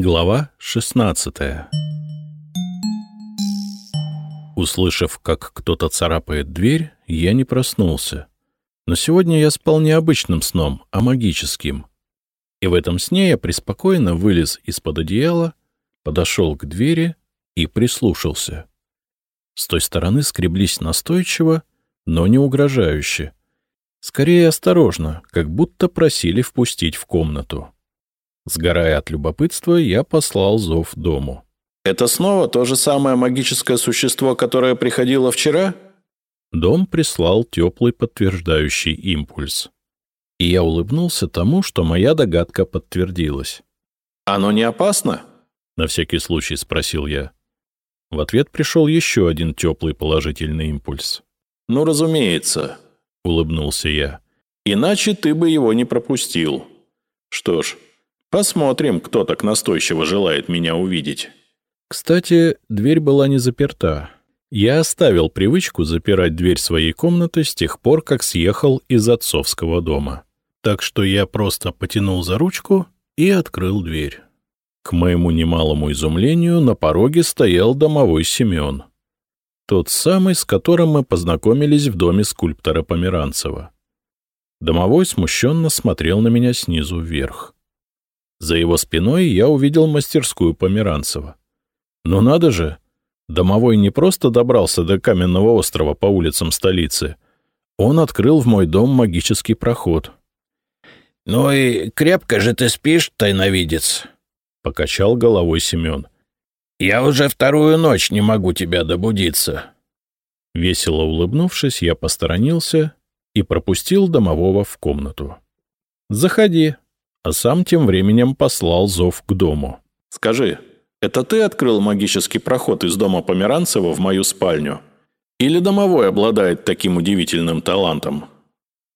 Глава 16 Услышав, как кто-то царапает дверь, я не проснулся. Но сегодня я спал не обычным сном, а магическим. И в этом сне я преспокойно вылез из-под одеяла, подошел к двери и прислушался. С той стороны скреблись настойчиво, но не угрожающе. Скорее осторожно, как будто просили впустить в комнату. Сгорая от любопытства, я послал зов дому. «Это снова то же самое магическое существо, которое приходило вчера?» Дом прислал теплый подтверждающий импульс. И я улыбнулся тому, что моя догадка подтвердилась. «Оно не опасно?» — на всякий случай спросил я. В ответ пришел еще один теплый положительный импульс. «Ну, разумеется», — улыбнулся я. «Иначе ты бы его не пропустил. Что ж, посмотрим, кто так настойчиво желает меня увидеть». Кстати, дверь была не заперта. Я оставил привычку запирать дверь своей комнаты с тех пор, как съехал из отцовского дома. Так что я просто потянул за ручку и открыл дверь. К моему немалому изумлению на пороге стоял домовой Семен. Тот самый, с которым мы познакомились в доме скульптора Померанцева. Домовой смущенно смотрел на меня снизу вверх. За его спиной я увидел мастерскую Померанцева. Но надо же, домовой не просто добрался до каменного острова по улицам столицы. Он открыл в мой дом магический проход. — Ну и крепко же ты спишь, тайновидец, — покачал головой Семен. — Я уже вторую ночь не могу тебя добудиться. Весело улыбнувшись, я посторонился и пропустил домового в комнату. — Заходи, а сам тем временем послал зов к дому. — Скажи, это ты открыл магический проход из дома Померанцева в мою спальню? Или домовой обладает таким удивительным талантом?»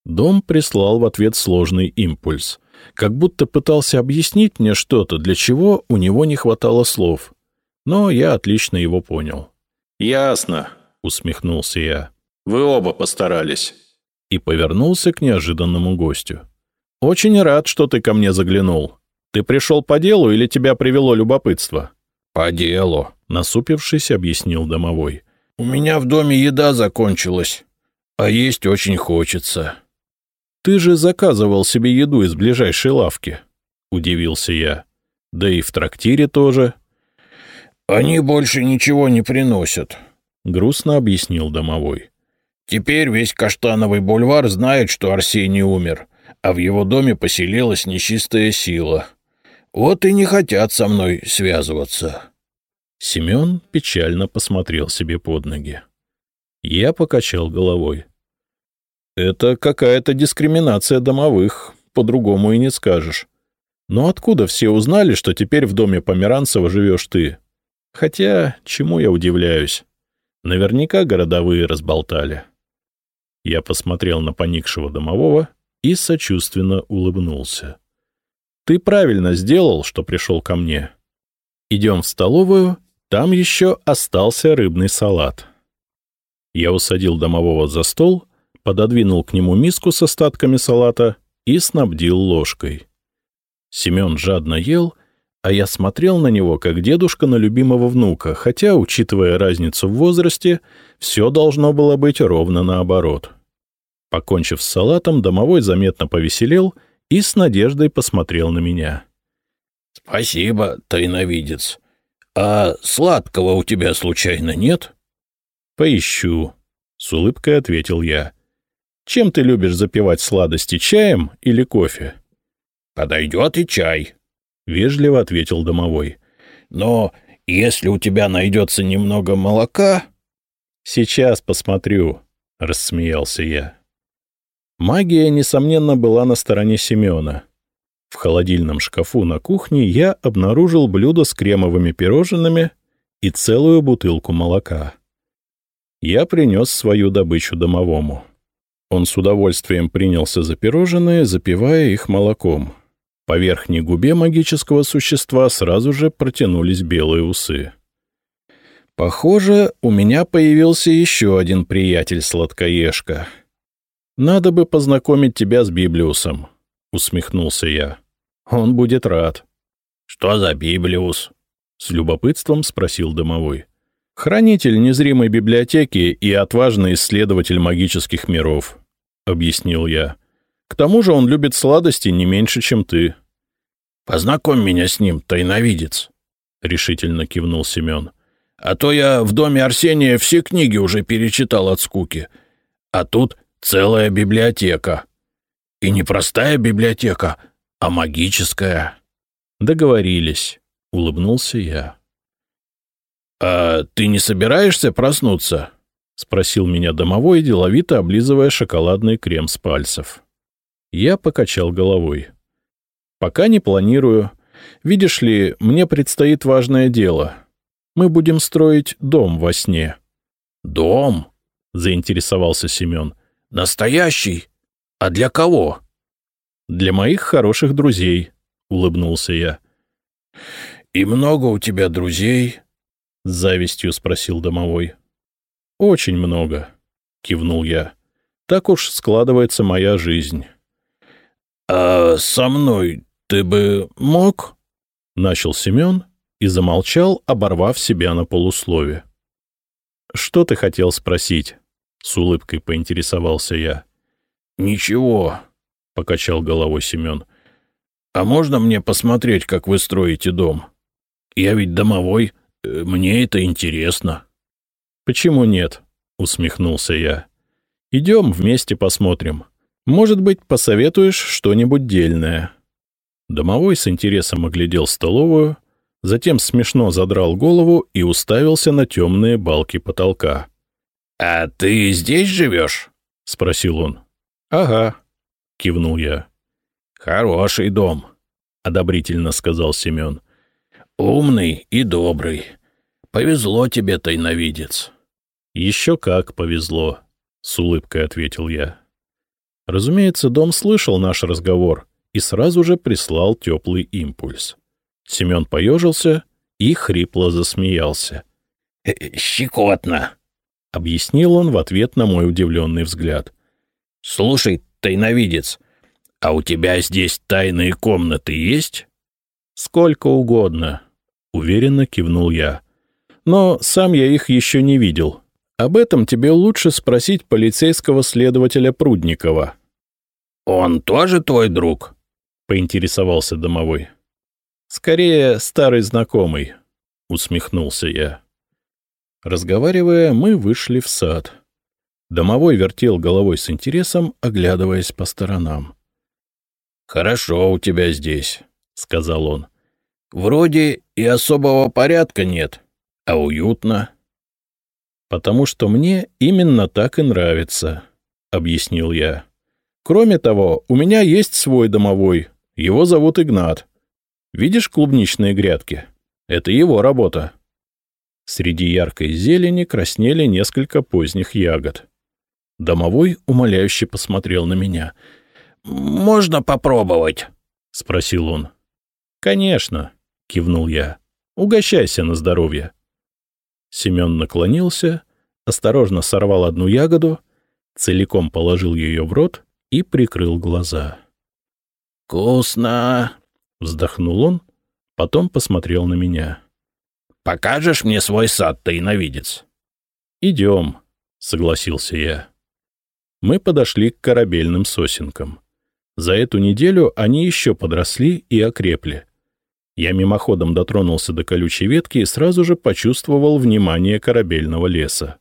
Дом прислал в ответ сложный импульс, как будто пытался объяснить мне что-то, для чего у него не хватало слов. Но я отлично его понял. «Ясно», — усмехнулся я. «Вы оба постарались». И повернулся к неожиданному гостю. «Очень рад, что ты ко мне заглянул. Ты пришел по делу или тебя привело любопытство?» «По делу», — насупившись, объяснил домовой. «У меня в доме еда закончилась, а есть очень хочется». «Ты же заказывал себе еду из ближайшей лавки», — удивился я. «Да и в трактире тоже». «Они больше ничего не приносят», — грустно объяснил домовой. «Теперь весь Каштановый бульвар знает, что Арсений умер, а в его доме поселилась нечистая сила. Вот и не хотят со мной связываться. Семен печально посмотрел себе под ноги. Я покачал головой. Это какая-то дискриминация домовых, по-другому и не скажешь. Но откуда все узнали, что теперь в доме Померанцева живешь ты? Хотя, чему я удивляюсь? Наверняка городовые разболтали. Я посмотрел на поникшего домового и сочувственно улыбнулся. Ты правильно сделал, что пришел ко мне. Идем в столовую, там еще остался рыбный салат. Я усадил домового за стол, пододвинул к нему миску с остатками салата и снабдил ложкой. Семен жадно ел, а я смотрел на него, как дедушка на любимого внука, хотя, учитывая разницу в возрасте, все должно было быть ровно наоборот. Покончив с салатом, домовой заметно повеселел — и с надеждой посмотрел на меня. — Спасибо, тайновидец. А сладкого у тебя случайно нет? — Поищу, — с улыбкой ответил я. — Чем ты любишь запивать сладости, чаем или кофе? — Подойдет и чай, — вежливо ответил домовой. — Но если у тебя найдется немного молока... — Сейчас посмотрю, — рассмеялся я. Магия, несомненно, была на стороне Семена. В холодильном шкафу на кухне я обнаружил блюдо с кремовыми пирожными и целую бутылку молока. Я принес свою добычу домовому. Он с удовольствием принялся за пирожные, запивая их молоком. По верхней губе магического существа сразу же протянулись белые усы. Похоже, у меня появился еще один приятель-сладкоежка — «Надо бы познакомить тебя с Библиусом», — усмехнулся я. «Он будет рад». Что за Библиус? С любопытством спросил домовой. Хранитель незримой библиотеки и отважный исследователь магических миров, объяснил я. К тому же он любит сладости не меньше, чем ты. Познакомь меня с ним, тайновидец, решительно кивнул Семен. А то я в доме Арсения все книги уже перечитал от скуки. А тут целая библиотека. И не простая библиотека, а магическая. Договорились, улыбнулся я. «А ты не собираешься проснуться?» — спросил меня домовой, деловито облизывая шоколадный крем с пальцев. Я покачал головой. «Пока не планирую. Видишь ли, мне предстоит важное дело. Мы будем строить дом во сне». «Дом?» — заинтересовался Семен. «Настоящий? А для кого?» «Для моих хороших друзей», — улыбнулся я. «И много у тебя друзей?» — с завистью спросил домовой. «Очень много», — кивнул я. «Так уж складывается моя жизнь». «А со мной ты бы мог?» — начал Семен и замолчал, оборвав себя на полуслове. «Что ты хотел спросить?» — с улыбкой поинтересовался я. «Ничего», — покачал головой Семен. «А можно мне посмотреть, как вы строите дом? Я ведь домовой, э, мне это интересно». «Почему нет?» — усмехнулся я. «Идем вместе посмотрим. Может быть, посоветуешь что-нибудь дельное». Домовой с интересом оглядел столовую, затем смешно задрал голову и уставился на темные балки потолка. «А ты здесь живешь?» — спросил он. «Ага», — кивнул я. «Хороший дом», — одобрительно сказал Семен. «Умный и добрый. Повезло тебе, тайновидец». «Еще как повезло», — с улыбкой ответил я. Разумеется, дом слышал наш разговор и сразу же прислал теплый импульс. Семен поежился и хрипло засмеялся. «Э, «Щекотно», — объяснил он в ответ на мой удивленный взгляд. «Слушай, тайновидец, а у тебя здесь тайные комнаты есть?» «Сколько угодно», — уверенно кивнул я. «Но сам я их еще не видел. Об этом тебе лучше спросить полицейского следователя Прудникова». «Он тоже твой друг?» — поинтересовался домовой. «Скорее, старый знакомый», — усмехнулся я. Разговаривая, мы вышли в сад. Домовой вертел головой с интересом, оглядываясь по сторонам. «Хорошо у тебя здесь», — сказал он. «Вроде и особого порядка нет, а уютно». «Потому что мне именно так и нравится», — объяснил я. «Кроме того, у меня есть свой домовой. Его зовут Игнат. Видишь клубничные грядки? Это его работа». Среди яркой зелени краснели несколько поздних ягод. Домовой умоляюще посмотрел на меня. «Можно попробовать?» — спросил он. «Конечно», — кивнул я. «Угощайся на здоровье». Семен наклонился, осторожно сорвал одну ягоду, целиком положил ее в рот и прикрыл глаза. «Вкусно!» — вздохнул он, потом посмотрел на меня. «Покажешь мне свой сад, тайновидец?» «Идем», — согласился я. Мы подошли к корабельным сосенкам. За эту неделю они еще подросли и окрепли. Я мимоходом дотронулся до колючей ветки и сразу же почувствовал внимание корабельного леса.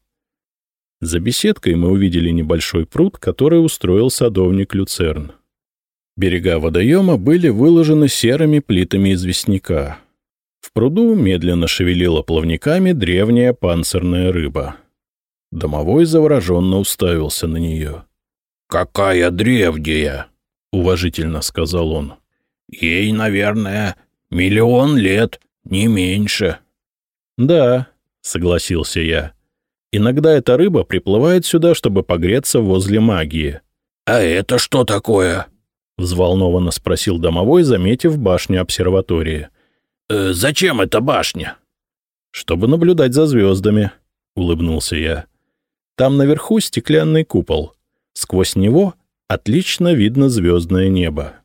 За беседкой мы увидели небольшой пруд, который устроил садовник Люцерн. Берега водоема были выложены серыми плитами известняка. В пруду медленно шевелила плавниками древняя панцирная рыба. Домовой завороженно уставился на нее. «Какая древняя!» — уважительно сказал он. «Ей, наверное, Миллион лет, не меньше. Да, согласился я. Иногда эта рыба приплывает сюда, чтобы погреться возле магии. А это что такое? Взволнованно спросил домовой, заметив башню обсерватории. «Э, «Зачем эта башня?» «Чтобы наблюдать за звездами», — улыбнулся я. «Там наверху стеклянный купол. Сквозь него отлично видно звездное небо.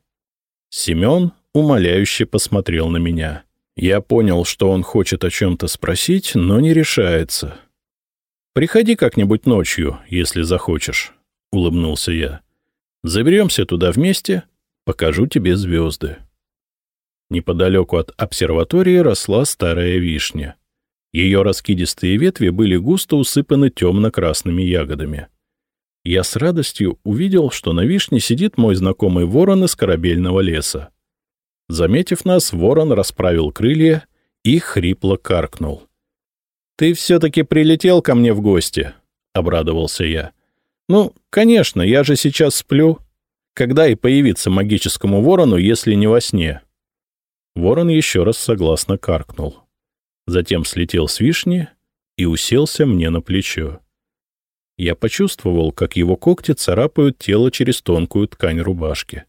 Семен умоляюще посмотрел на меня. Я понял, что он хочет о чем-то спросить, но не решается. «Приходи как-нибудь ночью, если захочешь», — улыбнулся я. «Заберемся туда вместе, покажу тебе звезды». Неподалеку от обсерватории росла старая вишня. Ее раскидистые ветви были густо усыпаны темно-красными ягодами. Я с радостью увидел, что на вишне сидит мой знакомый ворон из корабельного леса. Заметив нас, ворон расправил крылья и хрипло каркнул. «Ты все-таки прилетел ко мне в гости», — обрадовался я. «Ну, конечно, я же сейчас сплю. Когда и появиться магическому ворону, если не во сне?» Ворон еще раз согласно каркнул. Затем слетел с вишни и уселся мне на плечо. Я почувствовал, как его когти царапают тело через тонкую ткань рубашки.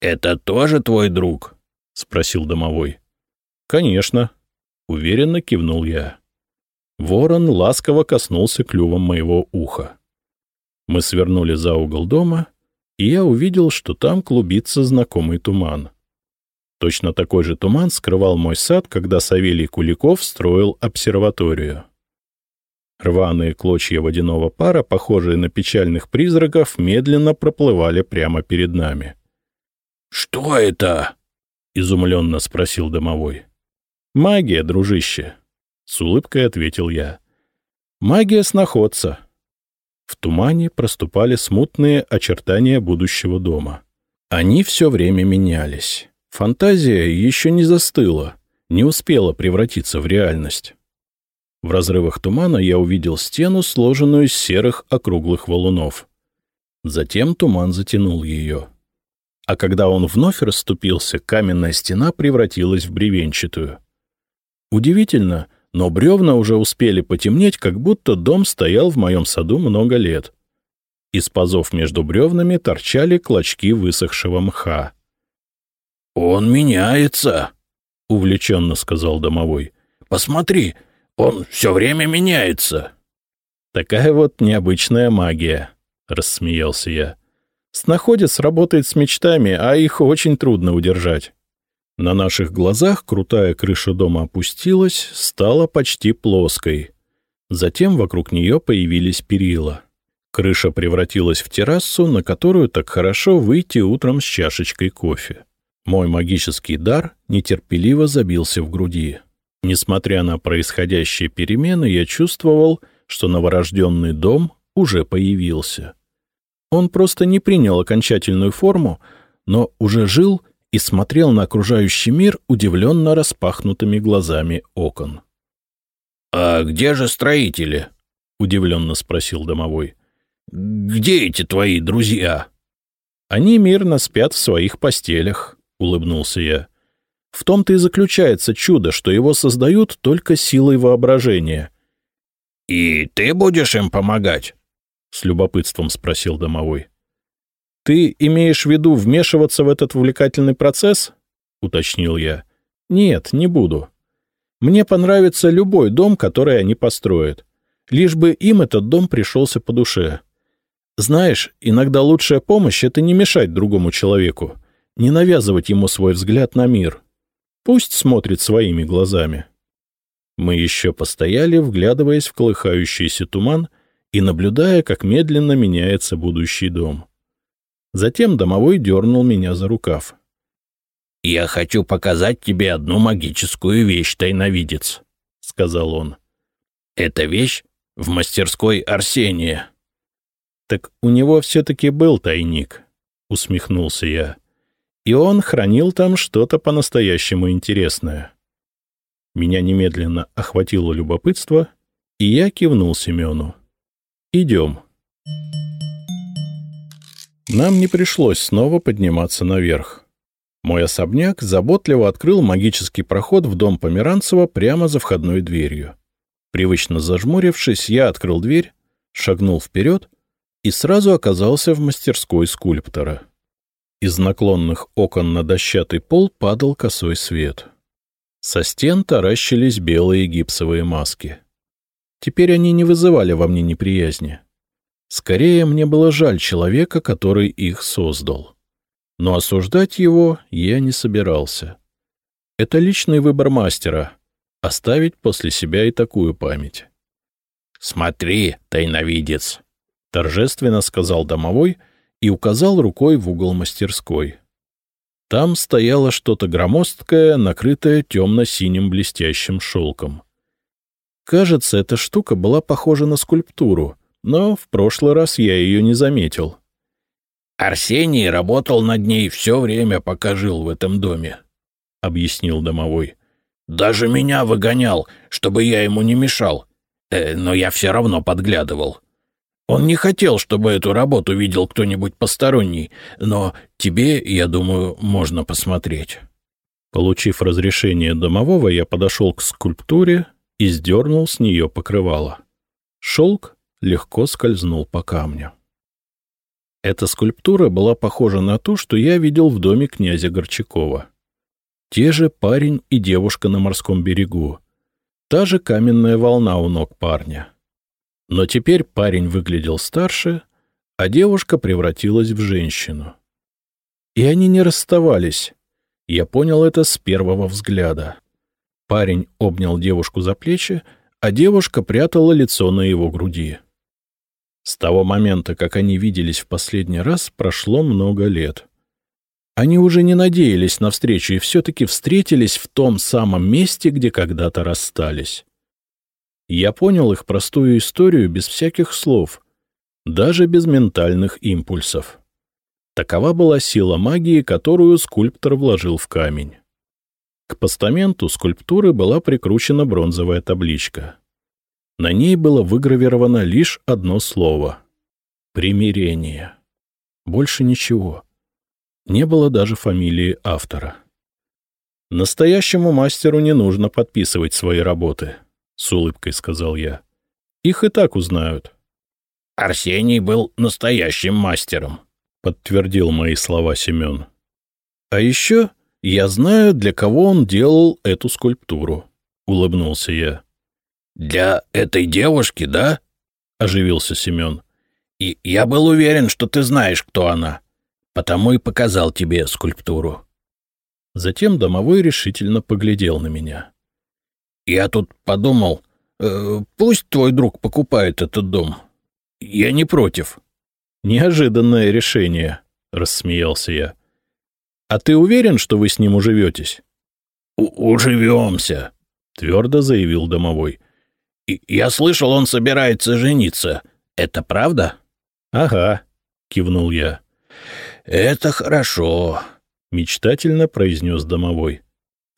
«Это тоже твой друг?» — спросил домовой. «Конечно», — уверенно кивнул я. Ворон ласково коснулся клювом моего уха. Мы свернули за угол дома, и я увидел, что там клубится знакомый туман. Точно такой же туман скрывал мой сад, когда Савелий Куликов строил обсерваторию. Рваные клочья водяного пара, похожие на печальных призраков, медленно проплывали прямо перед нами. «Что это?» — изумленно спросил домовой. «Магия, дружище», — с улыбкой ответил я. «Магия сноходца». В тумане проступали смутные очертания будущего дома. Они все время менялись. Фантазия еще не застыла, не успела превратиться в реальность. В разрывах тумана я увидел стену, сложенную из серых округлых валунов. Затем туман затянул ее. А когда он вновь расступился, каменная стена превратилась в бревенчатую. Удивительно, но бревна уже успели потемнеть, как будто дом стоял в моем саду много лет. Из пазов между бревнами торчали клочки высохшего мха. «Он меняется», — увлеченно сказал домовой. «Посмотри, он все время меняется». «Такая вот необычная магия», — рассмеялся я. «Снаходец работает с мечтами, а их очень трудно удержать». На наших глазах крутая крыша дома опустилась, стала почти плоской. Затем вокруг нее появились перила. Крыша превратилась в террасу, на которую так хорошо выйти утром с чашечкой кофе. Мой магический дар нетерпеливо забился в груди. Несмотря на происходящие перемены, я чувствовал, что новорожденный дом уже появился. Он просто не принял окончательную форму, но уже жил и смотрел на окружающий мир удивленно распахнутыми глазами окон. — А где же строители? — удивленно спросил домовой. — Где эти твои друзья? — Они мирно спят в своих постелях, улыбнулся я. В том-то и заключается чудо, что его создают только силой воображения. — И ты будешь им помогать? — с любопытством спросил домовой. — Ты имеешь в виду вмешиваться в этот увлекательный процесс? — уточнил я. — Нет, не буду. Мне понравится любой дом, который они построят. Лишь бы им этот дом пришелся по душе. Знаешь, иногда лучшая помощь — это не мешать другому человеку не навязывать ему свой взгляд на мир. Пусть смотрит своими глазами. Мы еще постояли, вглядываясь в колыхающийся туман и наблюдая, как медленно меняется будущий дом. Затем домовой дернул меня за рукав. — Я хочу показать тебе одну магическую вещь, тайновидец, — сказал он. — Эта вещь в мастерской Арсения. — Так у него все-таки был тайник, — усмехнулся я и он хранил там что-то по-настоящему интересное. Меня немедленно охватило любопытство, и я кивнул Семену. «Идем». Нам не пришлось снова подниматься наверх. Мой особняк заботливо открыл магический проход в дом Померанцева прямо за входной дверью. Привычно зажмурившись, я открыл дверь, шагнул вперед и сразу оказался в мастерской скульптора. Из наклонных окон на дощатый пол падал косой свет. Со стен таращились белые гипсовые маски. Теперь они не вызывали во мне неприязни. Скорее, мне было жаль человека, который их создал. но осуждать его я не собирался. Это личный выбор мастера — оставить после себя и такую память. «Смотри, тайновидец!» — торжественно сказал домовой и указал рукой в угол мастерской. Там стояло что-то громоздкое, накрытое темно-синим блестящим шелком. Кажется, эта штука была похожа на скульптуру, но в прошлый раз я ее не заметил. Арсений работал над ней все время, пока жил в этом доме, — объяснил домовой. Даже меня выгонял, чтобы я ему не мешал. Э, но я все равно подглядывал. Он не хотел, чтобы эту работу видел кто-нибудь посторонний, но тебе, я думаю, можно посмотреть. Получив разрешение домового, я подошел к скульптуре и сдернул с нее покрывало. Шелк легко скользнул по камню. Эта скульптура была похожа на ту, что я видел в доме князя Горчакова. Те же парень и девушка на морском берегу. Та же каменная волна у ног парня. Но теперь парень выглядел старше, а девушка превратилась в женщину. И они не расставались. Я понял это с первого взгляда. Парень обнял девушку за плечи, а девушка прятала лицо на его груди. С того момента, как они виделись в последний раз, прошло много лет. Они уже не надеялись на встречу и все-таки встретились в том самом месте, где когда-то расстались. Я понял их простую историю без всяких слов, даже без ментальных импульсов. Такова была сила магии, которую скульптор вложил в камень. К постаменту скульптуры была прикручена бронзовая табличка. На ней было выгравировано лишь одно слово — «Примирение». Больше ничего. Не было даже фамилии автора. «Настоящему мастеру не нужно подписывать свои работы», — с улыбкой сказал я. «Их и так узнают». «Арсений был настоящим мастером», — подтвердил мои слова Семен. «А еще я знаю, для кого он делал эту скульптуру», — улыбнулся я. «Для этой девушки, да?» — оживился Семен. «И я был уверен, что ты знаешь, кто она, потому и показал тебе скульптуру». Затем домовой решительно поглядел на меня. «Я тут подумал, э, пусть твой друг покупает этот дом. Я не против». «Неожиданное решение», — рассмеялся я. «А ты уверен, что вы с ним уживетесь?» «Уживемся», — твердо заявил домовой. Я слышал, он собирается жениться. Это правда? — Ага, — кивнул я. — Это хорошо, — мечтательно произнес домовой.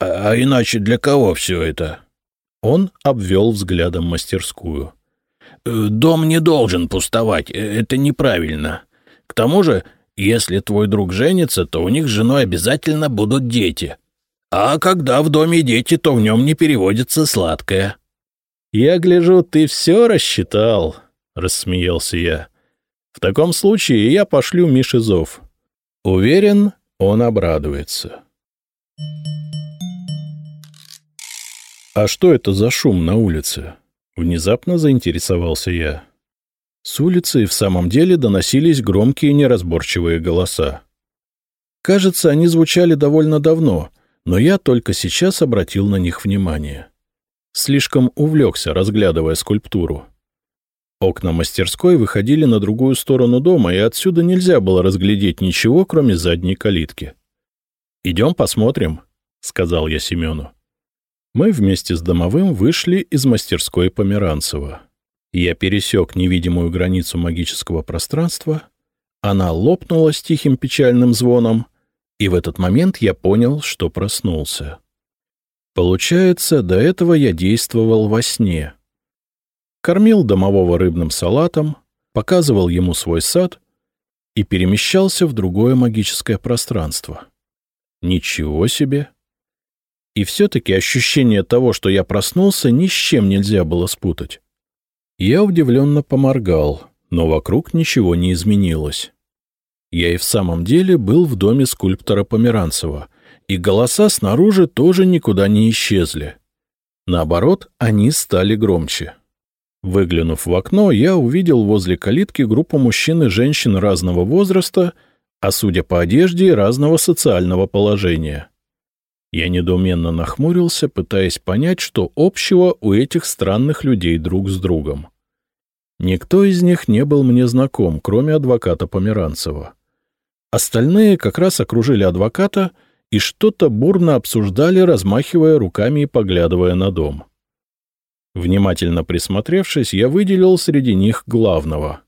А, — А иначе для кого все это? Он обвел взглядом мастерскую. «Э, — Дом не должен пустовать, э, это неправильно. К тому же, если твой друг женится, то у них с женой обязательно будут дети. А когда в доме дети, то в нем не переводится сладкое. — «Я гляжу, ты все рассчитал», — рассмеялся я. «В таком случае я пошлю Мише зов. Уверен, он обрадуется». «А что это за шум на улице?» — внезапно заинтересовался я. С улицы в самом деле доносились громкие неразборчивые голоса. Кажется, они звучали довольно давно, но я только сейчас обратил на них внимание. Слишком увлекся, разглядывая скульптуру. Окна мастерской выходили на другую сторону дома, и отсюда нельзя было разглядеть ничего, кроме задней калитки. «Идем посмотрим», — сказал я Семену. Мы вместе с домовым вышли из мастерской Померанцева. Я пересек невидимую границу магического пространства, она лопнула с тихим печальным звоном, и в этот момент я понял, что проснулся. Получается, до этого я действовал во сне. Кормил домового рыбным салатом, показывал ему свой сад и перемещался в другое магическое пространство. Ничего себе! И все-таки ощущение того, что я проснулся, ни с чем нельзя было спутать. Я удивленно поморгал, но вокруг ничего не изменилось. Я и в самом деле был в доме скульптора Померанцева, и голоса снаружи тоже никуда не исчезли. Наоборот, они стали громче. Выглянув в окно, я увидел возле калитки группу мужчин и женщин разного возраста, а судя по одежде, разного социального положения. Я недоуменно нахмурился, пытаясь понять, что общего у этих странных людей друг с другом. Никто из них не был мне знаком, кроме адвоката Померанцева. Остальные как раз окружили адвоката и что-то бурно обсуждали, размахивая руками и поглядывая на дом. Внимательно присмотревшись, я выделил среди них главного.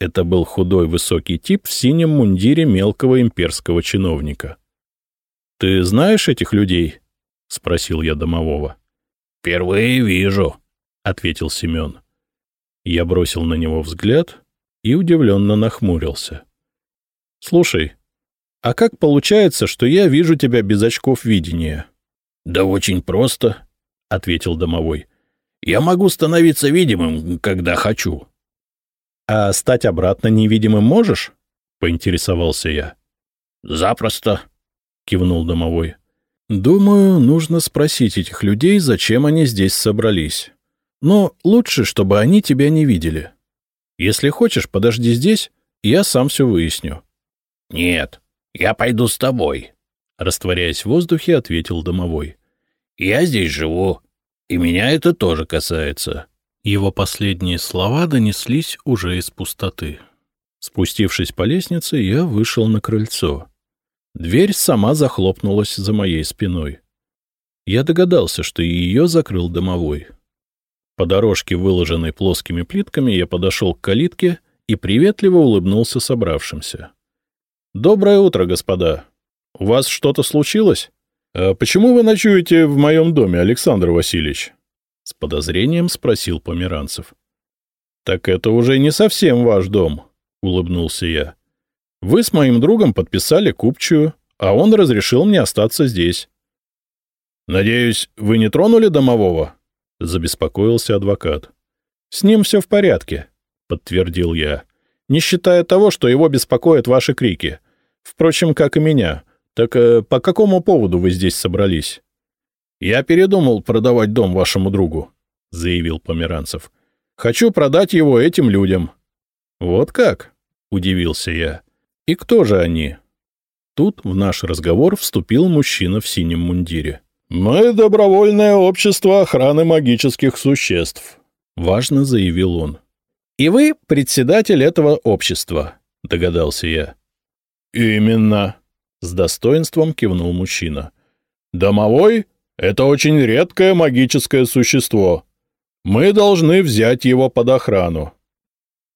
Это был худой высокий тип в синем мундире мелкого имперского чиновника. — Ты знаешь этих людей? — спросил я домового. — Впервые вижу, — ответил Семен. Я бросил на него взгляд и удивленно нахмурился. — Слушай, а как получается, что я вижу тебя без очков видения? — Да очень просто, — ответил домовой. — Я могу становиться видимым, когда хочу. — А стать обратно невидимым можешь? — поинтересовался я. — Запросто, — кивнул домовой. — Думаю, нужно спросить этих людей, зачем они здесь собрались. Но лучше, чтобы они тебя не видели. Если хочешь, подожди здесь, я сам все выясню. — Нет, я пойду с тобой, — растворяясь в воздухе, ответил домовой. — Я здесь живу, и меня это тоже касается. Его последние слова донеслись уже из пустоты. Спустившись по лестнице, я вышел на крыльцо. Дверь сама захлопнулась за моей спиной. Я догадался, что ее закрыл домовой. По дорожке, выложенной плоскими плитками, я подошел к калитке и приветливо улыбнулся собравшимся. — Доброе утро, господа. У вас что-то случилось? А почему вы ночуете в моем доме, Александр Васильевич? — с подозрением спросил Померанцев. — Так это уже не совсем ваш дом, — улыбнулся я. — Вы с моим другом подписали купчую, а он разрешил мне остаться здесь. — Надеюсь, вы не тронули домового? — забеспокоился адвокат. — С ним все в порядке, — подтвердил я, — не считая того, что его беспокоят ваши крики. Впрочем, как и меня. Так э, по какому поводу вы здесь собрались? — Я передумал продавать дом вашему другу, — заявил Померанцев. — Хочу продать его этим людям. — Вот как? — удивился я. — И кто же они? Тут в наш разговор вступил мужчина в синем мундире. — «Мы — добровольное общество охраны магических существ», — важно заявил он. «И вы председатель этого общества», — догадался я. «Именно», — с достоинством кивнул мужчина. «Домовой — это очень редкое магическое существо. Мы должны взять его под охрану».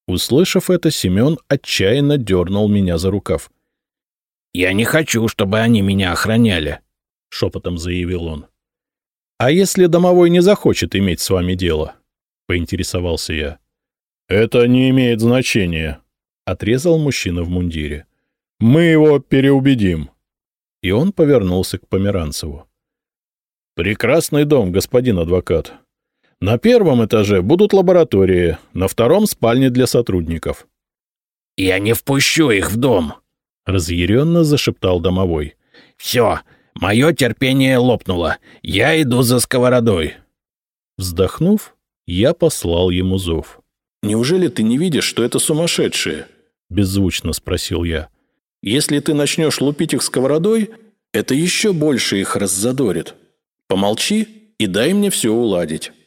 Услышав это, Семен отчаянно дернул меня за рукав. «Я не хочу, чтобы они меня охраняли», — шепотом заявил он. — А если домовой не захочет иметь с вами дело? — поинтересовался я. — Это не имеет значения, — отрезал мужчина в мундире. — Мы его переубедим. И он повернулся к Померанцеву. — Прекрасный дом, господин адвокат. На первом этаже будут лаборатории, на втором — спальни для сотрудников. — Я не впущу их в дом, — разъяренно зашептал домовой. — Все, Мое терпение лопнуло. Я иду за сковородой. Вздохнув, я послал ему зов. — Неужели ты не видишь, что это сумасшедшие? — беззвучно спросил я. — Если ты начнешь лупить их сковородой, это еще больше их раззадорит. Помолчи и дай мне все уладить. —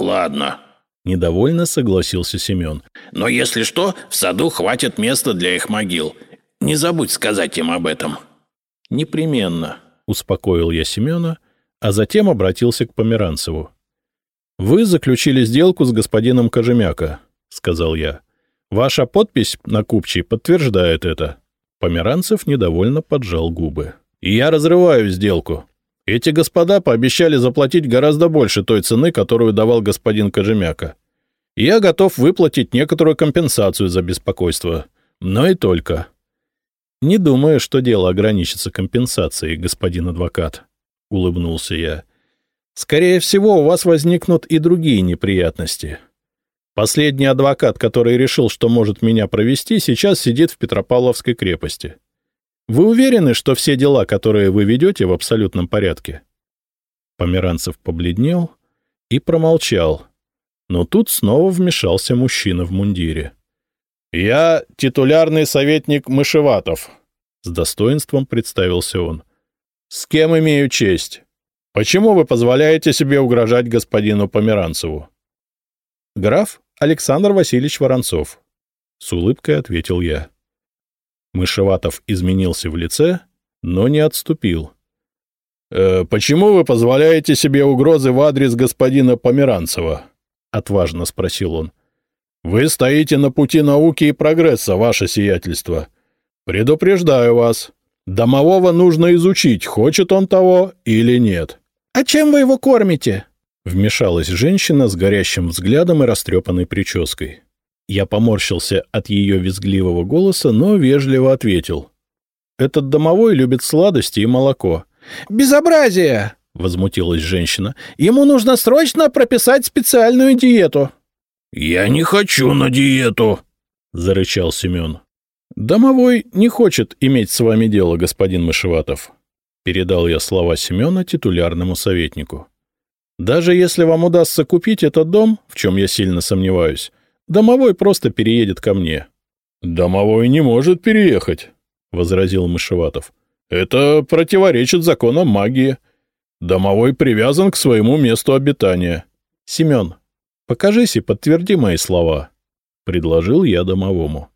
Ладно. — недовольно согласился Семен. — Но если что, в саду хватит места для их могил. Не забудь сказать им об этом. — Непременно. Успокоил я Семена, а затем обратился к Померанцеву. «Вы заключили сделку с господином Кожемяка», — сказал я. «Ваша подпись на купчей подтверждает это». Померанцев недовольно поджал губы. «И я разрываю сделку. Эти господа пообещали заплатить гораздо больше той цены, которую давал господин Кожемяка. Я готов выплатить некоторую компенсацию за беспокойство. Но и только. «Не думаю, что дело ограничится компенсацией, господин адвокат», — улыбнулся я. «Скорее всего, у вас возникнут и другие неприятности. Последний адвокат, который решил, что может меня провести, сейчас сидит в Петропавловской крепости. Вы уверены, что все дела, которые вы ведете, в абсолютном порядке?» Померанцев побледнел и промолчал, но тут снова вмешался мужчина в мундире. Я титулярный советник Мышеватов. С достоинством представился он. С кем имею честь? Почему вы позволяете себе угрожать господину Померанцеву? Граф Александр Васильевич Воронцов. С улыбкой ответил я. Мышеватов изменился в лице, но не отступил. «Э, «Почему вы позволяете себе угрозы в адрес господина Померанцева?» — отважно спросил он. «Вы стоите на пути науки и прогресса, ваше сиятельство. Предупреждаю вас, домового нужно изучить, хочет он того или нет». «А чем вы его кормите?» — вмешалась женщина с горящим взглядом и растрепанной прической. Я поморщился от ее визгливого голоса, но вежливо ответил. «Этот домовой любит сладости и молоко». «Безобразие!» — возмутилась женщина. «Ему нужно срочно прописать специальную диету». «Я не хочу на диету!» — зарычал Семен. «Домовой не хочет иметь с вами дело, господин Мышеватов», — передал я слова Семена титулярному советнику. «Даже если вам удастся купить этот дом, в чем я сильно сомневаюсь, домовой просто переедет ко мне». «Домовой не может переехать», — возразил Мышеватов. «Это противоречит законам магии. Домовой привязан к своему месту обитания». «Семен, покажись и подтверди мои слова», — предложил я домовому.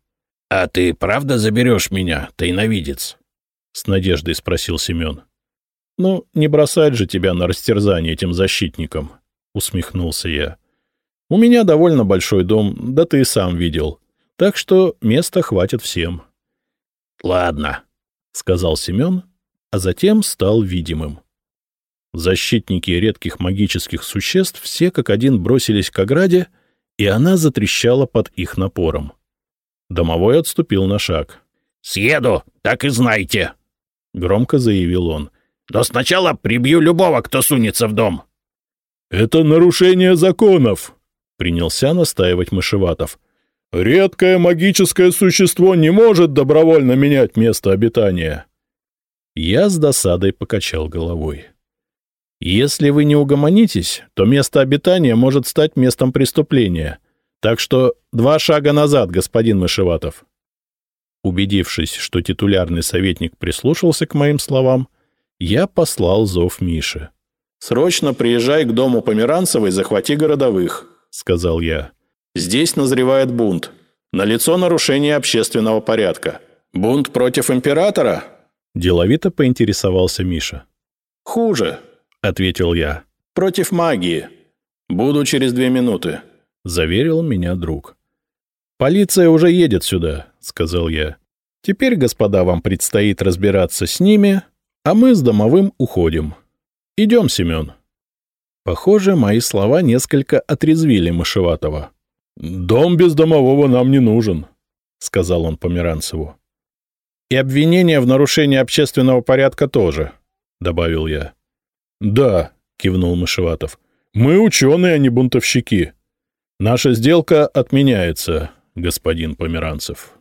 — А ты правда заберешь меня, тайновидец? — с надеждой спросил Семен. — Ну, не бросать же тебя на растерзание этим защитникам, — усмехнулся я. — У меня довольно большой дом, да ты и сам видел, так что места хватит всем. — Ладно, — сказал Семен, а затем стал видимым. Защитники редких магических существ все как один бросились к ограде, и она затрещала под их напором. Домовой отступил на шаг. «Съеду, так и знайте!» — громко заявил он. «Но сначала прибью любого, кто сунется в дом!» «Это нарушение законов!» — принялся настаивать Мышеватов. «Редкое магическое существо не может добровольно менять место обитания!» Я с досадой покачал головой. «Если вы не угомонитесь, то место обитания может стать местом преступления, так что два шага назад, господин Мышеватов. Убедившись, что титулярный советник прислушался к моим словам, я послал зов Мише. «Срочно приезжай к дому Померанцевой, захвати городовых», — сказал я. «Здесь назревает бунт. Налицо нарушение общественного порядка. Бунт против императора?» Деловито поинтересовался Миша. «Хуже», — ответил я. «Против магии. Буду через две минуты». — заверил меня друг. «Полиция уже едет сюда», — сказал я. «Теперь, господа, вам предстоит разбираться с ними, а мы с домовым уходим. Идем, Семен». Похоже, мои слова несколько отрезвили Мышеватого. «Дом без домового нам не нужен», — сказал он Померанцеву. «И обвинение в нарушении общественного порядка тоже», — добавил я. «Да», — кивнул Мышеватов. «Мы ученые, а не бунтовщики. Наша сделка отменяется, господин Померанцев.